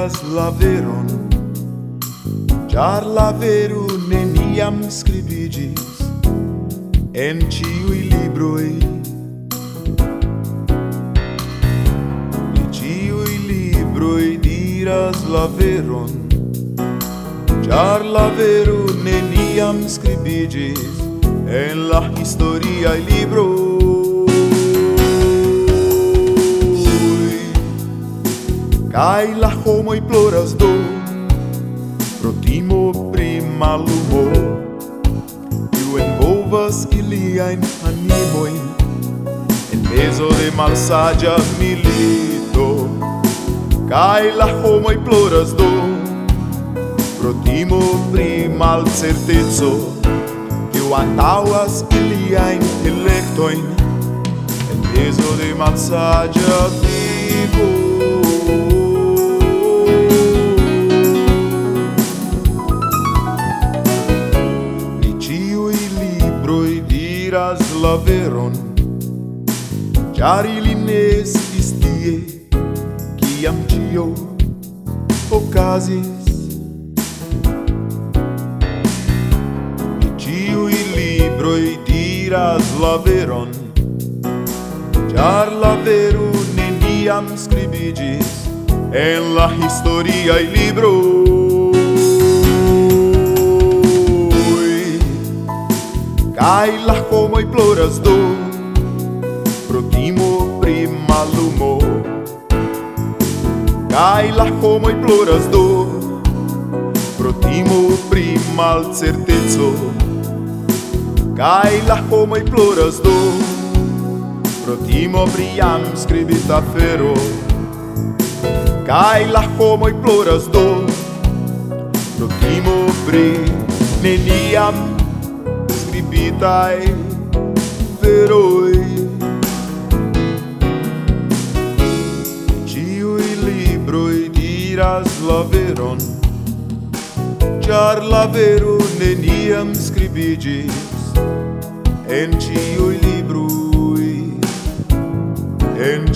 diras la veron Char la veru neniam scribigis En ciui libroi. Ni ciui libroi diras la veron Char la veru neniam scribigis En la historiae libroi. Kai la homo i ploras do Pro timo pri malumo Iu envolvas iliajn animojn En peso de malsagia milito. Kai la homo i ploras do Pro timo pri malcerteco Kiu antaŭas iliajn elektojn En peso de malsagia vivo diras la veron Ĉar ili ne estis tie Kiam ĉio okazis. Ĉiuj libroj diras la veron Ĉar la vero neniam skribiĝis En la historiaj libroj. Kaj lahko moj plod razdo, proti mu primalumo. Kaj lahko moj plod razdo, proti mu primal certeco. Kaj lahko moj plod razdo, proti mu prijam skrivita fero. Kaj lahko moj plod razdo, proti mu pri ne nijam. precipitai veroi Ciui libroi diras la veron Char la vero neniam scribigis. En ciui libroi En